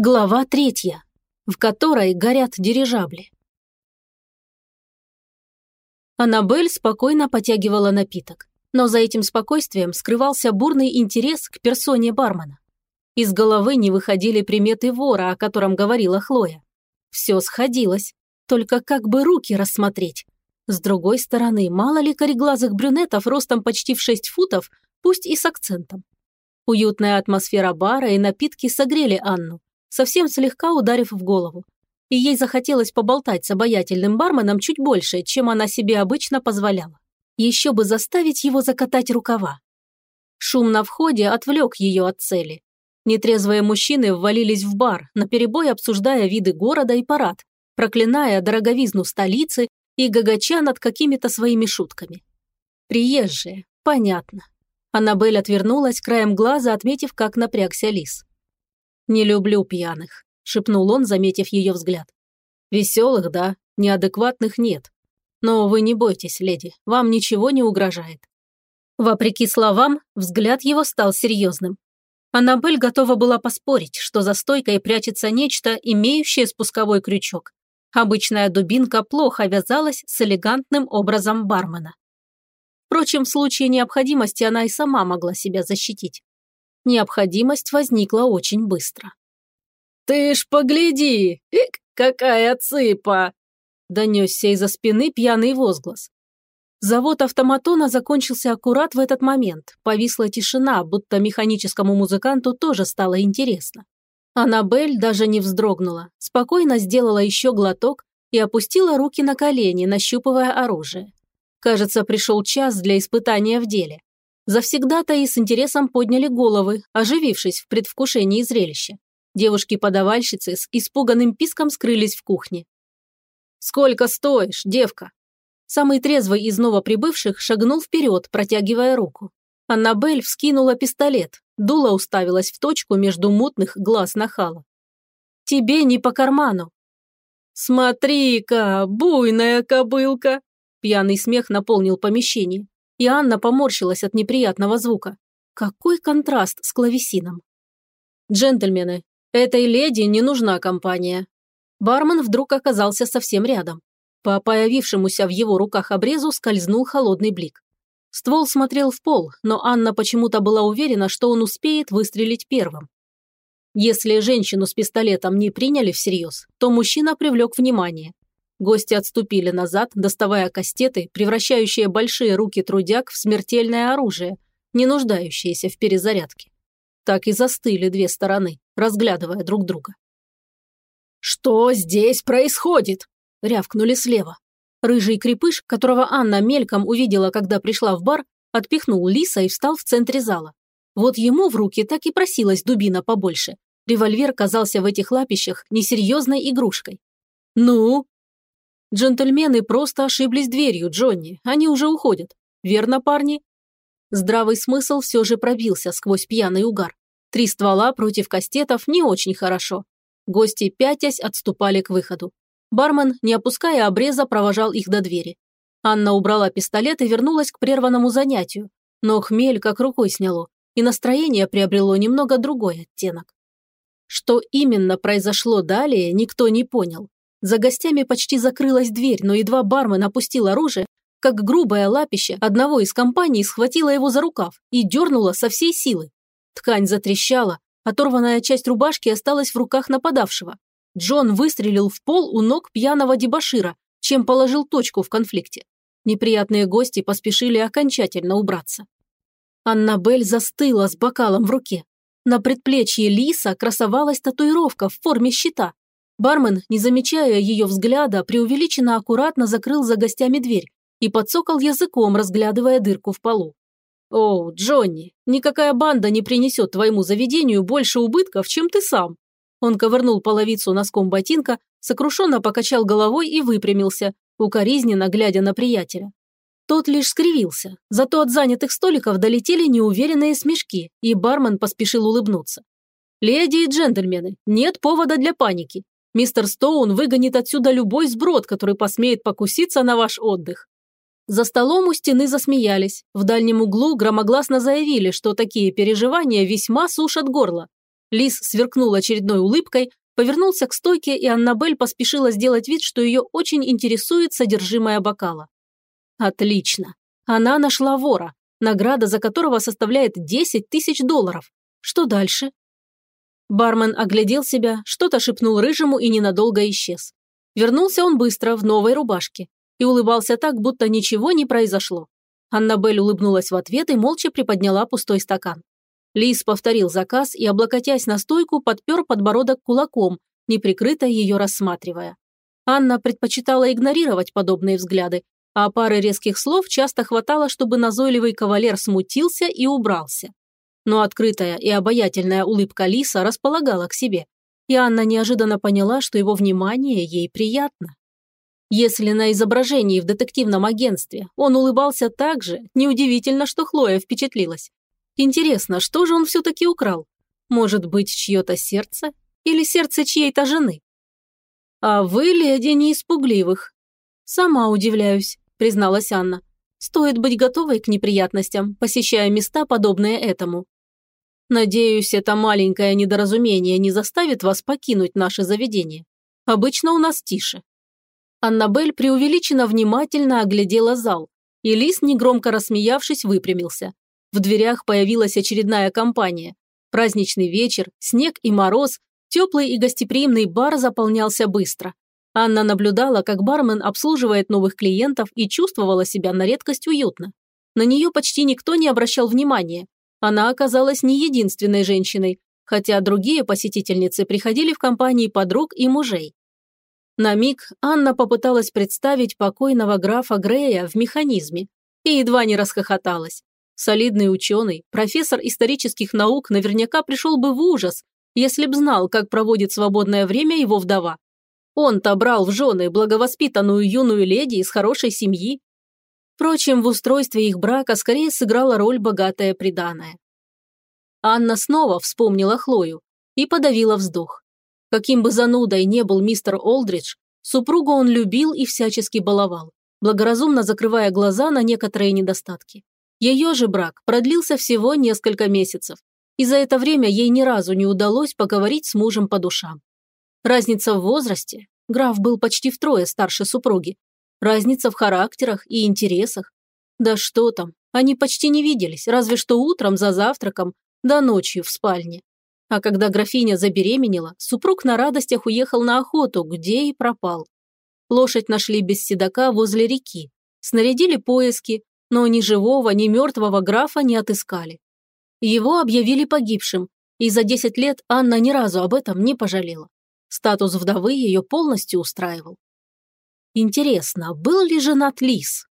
Глава третья, в которой горят дирижабли. Аннабель спокойно потягивала напиток, но за этим спокойствием скрывался бурный интерес к персоне бармена. Из головы не выходили приметы вора, о котором говорила Хлоя. Все сходилось, только как бы руки рассмотреть. С другой стороны, мало ли кореглазых брюнетов ростом почти в 6 футов, пусть и с акцентом. Уютная атмосфера бара и напитки согрели Анну, совсем слегка ударив в голову. И ей захотелось поболтать с обаятельным барменом чуть больше, чем она себе обычно позволяла. Еще бы заставить его закатать рукава. Шум на входе отвлек ее от цели. Нетрезвые мужчины ввалились в бар, наперебой обсуждая виды города и парад, проклиная дороговизну столицы и гагача над какими-то своими шутками. Приезжие, понятно. Аннабель отвернулась, краем глаза отметив, как напрягся лис. «Не люблю пьяных», – шепнул он, заметив ее взгляд. «Веселых, да, неадекватных нет. Но вы не бойтесь, леди, вам ничего не угрожает». Вопреки словам, взгляд его стал серьезным. Аннабель готова была поспорить, что за стойкой прячется нечто, имеющее спусковой крючок. Обычная дубинка плохо вязалась с элегантным образом бармена. Впрочем, в случае необходимости она и сама могла себя защитить. Необходимость возникла очень быстро. «Ты ж погляди! Ик, какая цыпа!» Донесся из-за спины пьяный возглас. Завод автоматона закончился аккурат в этот момент. Повисла тишина, будто механическому музыканту тоже стало интересно. Аннабель даже не вздрогнула, спокойно сделала еще глоток и опустила руки на колени, нащупывая оружие. Кажется, пришел час для испытания в деле. Завсегда-то и с интересом подняли головы, оживившись в предвкушении зрелища. Девушки-подавальщицы с испуганным писком скрылись в кухне. «Сколько стоишь, девка?» Самый трезвый из новоприбывших шагнул вперед, протягивая руку. Аннабель вскинула пистолет, дуло уставилась в точку между мутных глаз нахала. «Тебе не по карману». «Смотри-ка, буйная кобылка!» Пьяный смех наполнил помещение и Анна поморщилась от неприятного звука. Какой контраст с клавесином. «Джентльмены, этой леди не нужна компания». Бармен вдруг оказался совсем рядом. По появившемуся в его руках обрезу скользнул холодный блик. Ствол смотрел в пол, но Анна почему-то была уверена, что он успеет выстрелить первым. Если женщину с пистолетом не приняли всерьез, то мужчина привлек внимание. Гости отступили назад, доставая кастеты, превращающие большие руки трудяг в смертельное оружие, не нуждающиеся в перезарядке. Так и застыли две стороны, разглядывая друг друга. «Что здесь происходит?» – рявкнули слева. Рыжий крепыш, которого Анна мельком увидела, когда пришла в бар, отпихнул лиса и встал в центре зала. Вот ему в руки так и просилась дубина побольше. Револьвер казался в этих лапищах несерьезной игрушкой. «Ну, Джентльмены просто ошиблись дверью, Джонни. Они уже уходят. Верно, парни? Здравый смысл все же пробился сквозь пьяный угар. Три ствола против кастетов не очень хорошо. Гости, пятясь, отступали к выходу. Бармен, не опуская обреза, провожал их до двери. Анна убрала пистолет и вернулась к прерванному занятию. Но хмель как рукой сняло, и настроение приобрело немного другой оттенок. Что именно произошло далее, никто не понял. За гостями почти закрылась дверь, но едва бармен опустил оружие, как грубое лапище одного из компаний схватило его за рукав и дернуло со всей силы. Ткань затрещала, оторванная часть рубашки осталась в руках нападавшего. Джон выстрелил в пол у ног пьяного дебошира, чем положил точку в конфликте. Неприятные гости поспешили окончательно убраться. Аннабель застыла с бокалом в руке. На предплечье лиса красовалась татуировка в форме щита, Бармен, не замечая ее взгляда, преувеличенно аккуратно закрыл за гостями дверь и подсокал языком, разглядывая дырку в полу. «О, Джонни, никакая банда не принесет твоему заведению больше убытков, чем ты сам». Он ковырнул половицу носком ботинка, сокрушенно покачал головой и выпрямился, укоризненно глядя на приятеля. Тот лишь скривился, зато от занятых столиков долетели неуверенные смешки, и бармен поспешил улыбнуться. «Леди и джентльмены, нет повода для паники. Мистер Стоун выгонит отсюда любой сброд, который посмеет покуситься на ваш отдых». За столом у стены засмеялись. В дальнем углу громогласно заявили, что такие переживания весьма сушат горло. Лис сверкнул очередной улыбкой, повернулся к стойке, и Аннабель поспешила сделать вид, что ее очень интересует содержимое бокала. Отлично. Она нашла вора, награда за которого составляет 10 тысяч долларов. Что дальше? Бармен оглядел себя, что-то шепнул рыжему и ненадолго исчез. Вернулся он быстро, в новой рубашке, и улыбался так, будто ничего не произошло. Аннабель улыбнулась в ответ и молча приподняла пустой стакан. Лис повторил заказ и, облокотясь на стойку, подпер подбородок кулаком, неприкрыто ее рассматривая. Анна предпочитала игнорировать подобные взгляды, а пары резких слов часто хватало, чтобы назойливый кавалер смутился и убрался. Но открытая и обаятельная улыбка Лиса располагала к себе, и Анна неожиданно поняла, что его внимание ей приятно. Если на изображении в детективном агентстве он улыбался так же, неудивительно, что Хлоя впечатлилась. Интересно, что же он все-таки украл? Может быть, чье-то сердце? Или сердце чьей-то жены? А вы, леди, не испугливых. Сама удивляюсь, призналась Анна. Стоит быть готовой к неприятностям, посещая места, подобные этому. Надеюсь, это маленькое недоразумение не заставит вас покинуть наше заведение. Обычно у нас тише. Аннабель преувеличенно внимательно оглядела зал, и Лис, негромко рассмеявшись, выпрямился. В дверях появилась очередная компания. Праздничный вечер, снег и мороз, теплый и гостеприимный бар заполнялся быстро. Анна наблюдала, как бармен обслуживает новых клиентов и чувствовала себя на редкость уютно. На нее почти никто не обращал внимания. Она оказалась не единственной женщиной, хотя другие посетительницы приходили в компании подруг и мужей. На миг Анна попыталась представить покойного графа Грея в механизме и едва не расхохоталась. Солидный ученый, профессор исторических наук наверняка пришел бы в ужас, если б знал, как проводит свободное время его вдова. Он-то брал в жены благовоспитанную юную леди из хорошей семьи. Впрочем, в устройстве их брака скорее сыграла роль богатая приданая. Анна снова вспомнила Хлою и подавила вздох. Каким бы занудой не был мистер Олдридж, супругу он любил и всячески баловал, благоразумно закрывая глаза на некоторые недостатки. Ее же брак продлился всего несколько месяцев, и за это время ей ни разу не удалось поговорить с мужем по душам. Разница в возрасте, граф был почти втрое старше супруги, разница в характерах и интересах. Да что там, они почти не виделись, разве что утром за завтраком, да ночью в спальне. А когда графиня забеременела, супруг на радостях уехал на охоту, где и пропал. Лошадь нашли без седока возле реки. Снарядили поиски, но ни живого, ни мертвого графа не отыскали. Его объявили погибшим, и за 10 лет Анна ни разу об этом не пожалела. Статус вдовы ее полностью устраивал. Интересно, был ли женат Лис?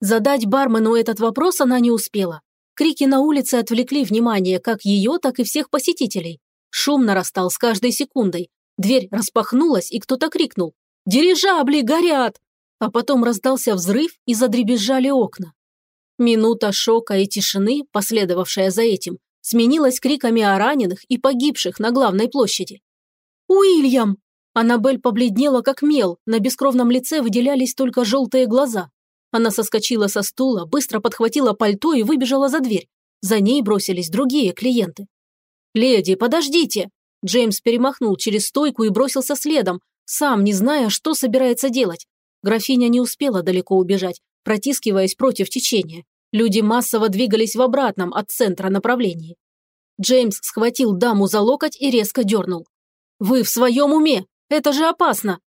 Задать бармену этот вопрос она не успела. Крики на улице отвлекли внимание как ее, так и всех посетителей. Шум нарастал с каждой секундой. Дверь распахнулась, и кто-то крикнул «Дирижабли горят!» А потом раздался взрыв, и задребезжали окна. Минута шока и тишины, последовавшая за этим, сменилась криками о раненых и погибших на главной площади. «Уильям!» Аннабель побледнела, как мел, на бескровном лице выделялись только желтые глаза. Она соскочила со стула, быстро подхватила пальто и выбежала за дверь. За ней бросились другие клиенты. «Леди, подождите!» Джеймс перемахнул через стойку и бросился следом, сам не зная, что собирается делать. Графиня не успела далеко убежать, протискиваясь против течения. Люди массово двигались в обратном от центра направлении. Джеймс схватил даму за локоть и резко дернул. «Вы в своем уме? Это же опасно!»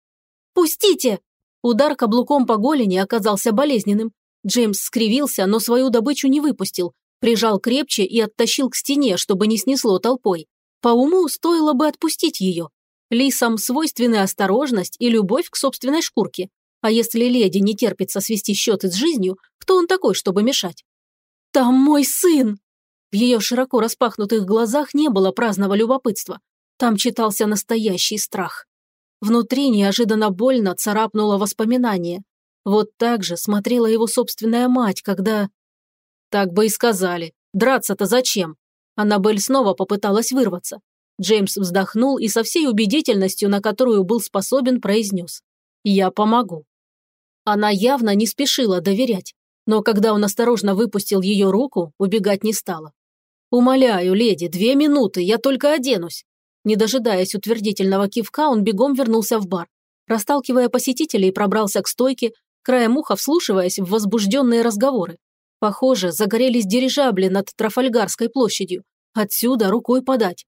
«Пустите!» Удар каблуком по голени оказался болезненным. Джеймс скривился, но свою добычу не выпустил, прижал крепче и оттащил к стене, чтобы не снесло толпой. По уму стоило бы отпустить ее. Лисам свойственны осторожность и любовь к собственной шкурке. А если леди не терпится свести счеты с жизнью, кто он такой, чтобы мешать? «Там мой сын!» В ее широко распахнутых глазах не было праздного любопытства. Там читался настоящий страх. Внутри неожиданно больно царапнуло воспоминание. Вот так же смотрела его собственная мать, когда... Так бы и сказали. Драться-то зачем? Аннабель снова попыталась вырваться. Джеймс вздохнул и со всей убедительностью, на которую был способен, произнес. «Я помогу». Она явно не спешила доверять, но когда он осторожно выпустил ее руку, убегать не стала. «Умоляю, леди, две минуты, я только оденусь». Не дожидаясь утвердительного кивка, он бегом вернулся в бар. Расталкивая посетителей, пробрался к стойке, краем уха вслушиваясь в возбужденные разговоры. Похоже, загорелись дирижабли над Трафальгарской площадью. Отсюда рукой подать.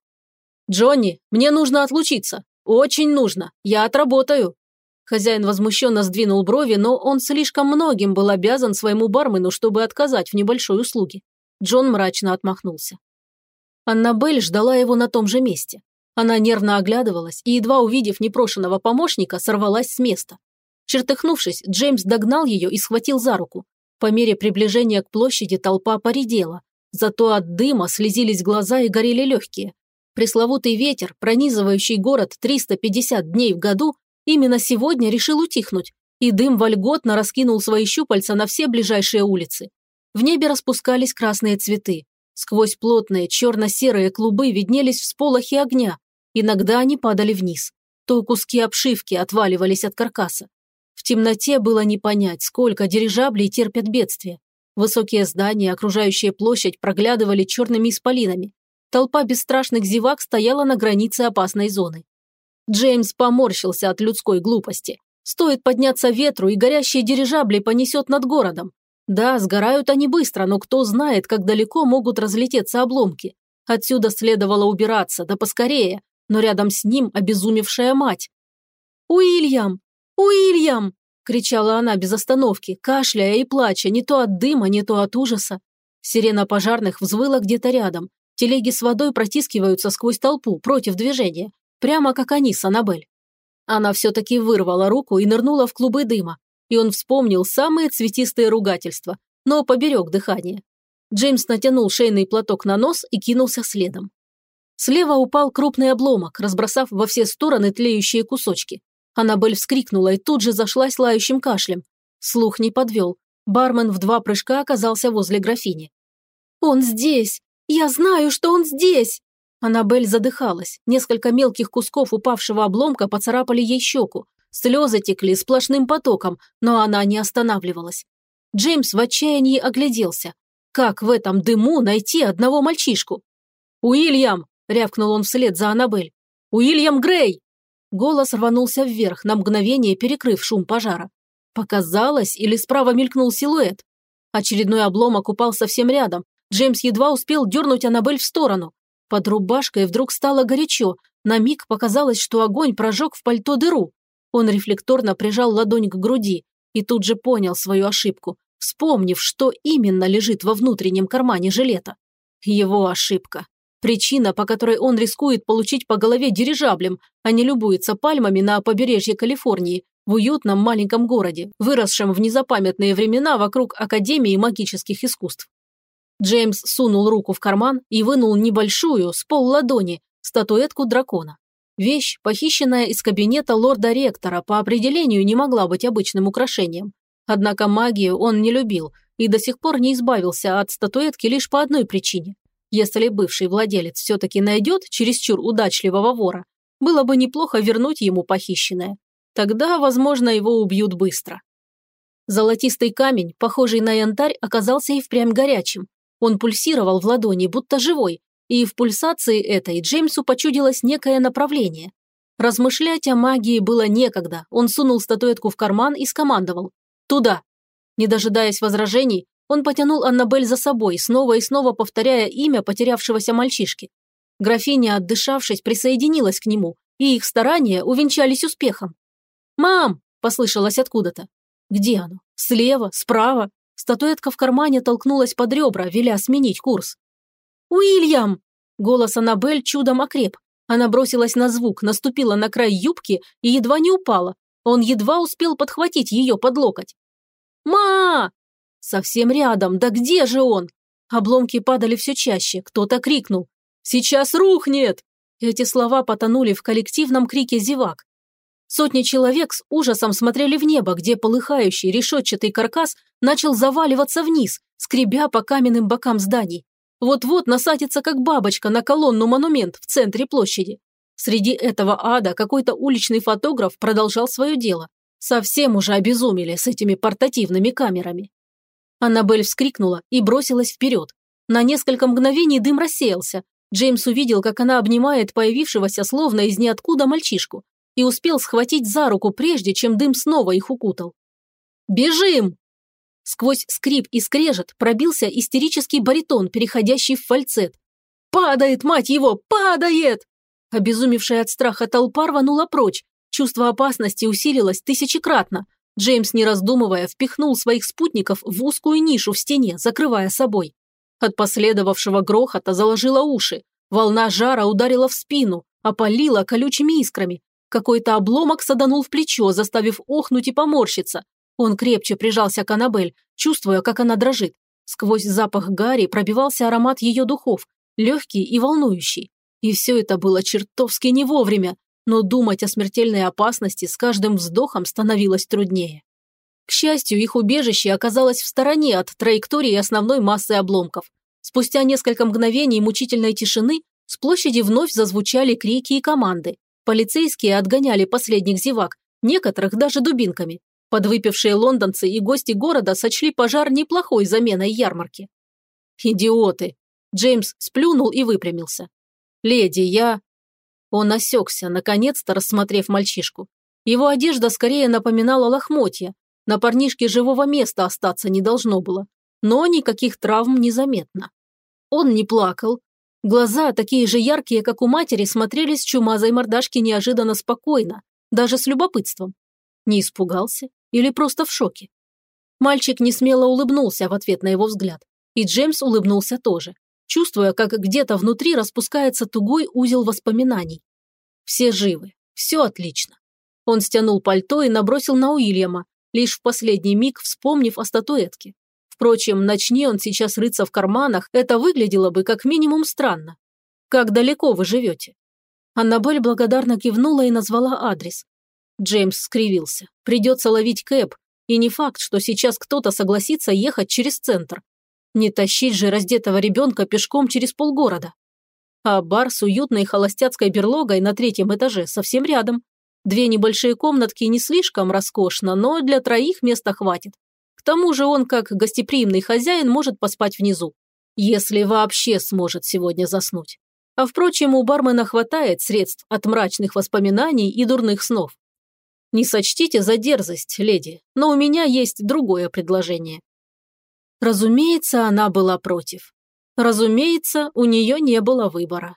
«Джонни, мне нужно отлучиться. Очень нужно. Я отработаю». Хозяин возмущенно сдвинул брови, но он слишком многим был обязан своему бармену, чтобы отказать в небольшой услуге. Джон мрачно отмахнулся. Аннабель ждала его на том же месте. Она нервно оглядывалась и, едва увидев непрошенного помощника, сорвалась с места. Чертыхнувшись, Джеймс догнал ее и схватил за руку. По мере приближения к площади толпа поредела, зато от дыма слезились глаза и горели легкие. Пресловутый ветер, пронизывающий город 350 дней в году, именно сегодня решил утихнуть, и дым вольготно раскинул свои щупальца на все ближайшие улицы. В небе распускались красные цветы. Сквозь плотные черно-серые клубы виднелись всполохи огня. Иногда они падали вниз. То куски обшивки отваливались от каркаса. В темноте было не понять, сколько дирижаблей терпят бедствие. Высокие здания, окружающие площадь, проглядывали черными исполинами. Толпа бесстрашных зевак стояла на границе опасной зоны. Джеймс поморщился от людской глупости. Стоит подняться ветру, и горящие дирижабли понесет над городом. Да, сгорают они быстро, но кто знает, как далеко могут разлететься обломки. Отсюда следовало убираться, да поскорее, но рядом с ним обезумевшая мать. «Уильям! Уильям!» – кричала она без остановки, кашляя и плача, не то от дыма, не то от ужаса. Сирена пожарных взвыла где-то рядом. Телеги с водой протискиваются сквозь толпу, против движения, прямо как они с Аннабель. Она все-таки вырвала руку и нырнула в клубы дыма, и он вспомнил самые цветистые ругательства, но поберег дыхание. Джеймс натянул шейный платок на нос и кинулся следом. Слева упал крупный обломок, разбросав во все стороны тлеющие кусочки. Аннабель вскрикнула и тут же зашлась лающим кашлем. Слух не подвел. Бармен в два прыжка оказался возле графини. «Он здесь! Я знаю, что он здесь!» Аннабель задыхалась. Несколько мелких кусков упавшего обломка поцарапали ей щеку, Слезы текли сплошным потоком, но она не останавливалась. Джеймс в отчаянии огляделся. Как в этом дыму найти одного мальчишку? «Уильям!» – рявкнул он вслед за Аннабель. «Уильям Грей!» Голос рванулся вверх, на мгновение перекрыв шум пожара. Показалось, или справа мелькнул силуэт. Очередной обломок упал совсем рядом. Джеймс едва успел дернуть Аннабель в сторону. Под рубашкой вдруг стало горячо. На миг показалось, что огонь прожег в пальто дыру. Он рефлекторно прижал ладонь к груди и тут же понял свою ошибку, вспомнив, что именно лежит во внутреннем кармане жилета. Его ошибка. Причина, по которой он рискует получить по голове дирижаблем, а не любуется пальмами на побережье Калифорнии, в уютном маленьком городе, выросшем в незапамятные времена вокруг Академии магических искусств. Джеймс сунул руку в карман и вынул небольшую, с пол ладони, статуэтку дракона. Вещь, похищенная из кабинета лорда-ректора, по определению не могла быть обычным украшением. Однако магию он не любил и до сих пор не избавился от статуэтки лишь по одной причине. Если бывший владелец все-таки найдет чересчур удачливого вора, было бы неплохо вернуть ему похищенное. Тогда, возможно, его убьют быстро. Золотистый камень, похожий на янтарь, оказался и впрямь горячим. Он пульсировал в ладони, будто живой, и в пульсации этой Джеймсу почудилось некое направление. Размышлять о магии было некогда, он сунул статуэтку в карман и скомандовал «Туда!». Не дожидаясь возражений, он потянул Аннабель за собой, снова и снова повторяя имя потерявшегося мальчишки. Графиня, отдышавшись, присоединилась к нему, и их старания увенчались успехом. «Мам!» – послышалось откуда-то. «Где оно? Слева? Справа?» Статуэтка в кармане толкнулась под ребра, веля сменить курс. «Уильям!» Голос Аннабель чудом окреп. Она бросилась на звук, наступила на край юбки и едва не упала. Он едва успел подхватить ее под локоть. «Ма!» Совсем рядом, да где же он? Обломки падали все чаще, кто-то крикнул. «Сейчас рухнет!» Эти слова потонули в коллективном крике зевак. Сотни человек с ужасом смотрели в небо, где полыхающий решетчатый каркас начал заваливаться вниз, скребя по каменным бокам зданий. Вот-вот насадится, как бабочка, на колонну-монумент в центре площади. Среди этого ада какой-то уличный фотограф продолжал свое дело. Совсем уже обезумели с этими портативными камерами. Аннабель вскрикнула и бросилась вперед. На несколько мгновений дым рассеялся. Джеймс увидел, как она обнимает появившегося словно из ниоткуда мальчишку и успел схватить за руку, прежде чем дым снова их укутал. «Бежим!» Сквозь скрип и скрежет пробился истерический баритон, переходящий в фальцет. «Падает, мать его, падает!» Обезумевшая от страха толпа рванула прочь. Чувство опасности усилилось тысячекратно. Джеймс, не раздумывая, впихнул своих спутников в узкую нишу в стене, закрывая собой. От последовавшего грохота заложило уши. Волна жара ударила в спину, опалила колючими искрами. Какой-то обломок саданул в плечо, заставив охнуть и поморщиться. Он крепче прижался к Аннабель, чувствуя, как она дрожит. Сквозь запах Гарри пробивался аромат ее духов, легкий и волнующий. И все это было чертовски не вовремя, но думать о смертельной опасности с каждым вздохом становилось труднее. К счастью, их убежище оказалось в стороне от траектории основной массы обломков. Спустя несколько мгновений мучительной тишины с площади вновь зазвучали крики и команды. Полицейские отгоняли последних зевак, некоторых даже дубинками. Подвыпившие лондонцы и гости города сочли пожар неплохой заменой ярмарки. «Идиоты!» Джеймс сплюнул и выпрямился. «Леди, я...» Он осекся, наконец-то рассмотрев мальчишку. Его одежда скорее напоминала лохмотья. На парнишке живого места остаться не должно было. Но никаких травм незаметно. Он не плакал. Глаза, такие же яркие, как у матери, смотрели с чумазой мордашки неожиданно спокойно, даже с любопытством. Не испугался или просто в шоке? Мальчик несмело улыбнулся в ответ на его взгляд. И Джеймс улыбнулся тоже чувствуя, как где-то внутри распускается тугой узел воспоминаний. Все живы, все отлично. Он стянул пальто и набросил на Уильяма, лишь в последний миг вспомнив о статуэтке. Впрочем, начни он сейчас рыться в карманах, это выглядело бы как минимум странно. Как далеко вы живете? Аннабель благодарно кивнула и назвала адрес. Джеймс скривился. Придется ловить кэб, и не факт, что сейчас кто-то согласится ехать через центр. Не тащить же раздетого ребенка пешком через полгорода. А бар с уютной холостяцкой берлогой на третьем этаже совсем рядом. Две небольшие комнатки не слишком роскошно, но для троих места хватит. К тому же он, как гостеприимный хозяин, может поспать внизу. Если вообще сможет сегодня заснуть. А впрочем, у бармена хватает средств от мрачных воспоминаний и дурных снов. Не сочтите за дерзость, леди, но у меня есть другое предложение. Разумеется, она была против. Разумеется, у нее не было выбора.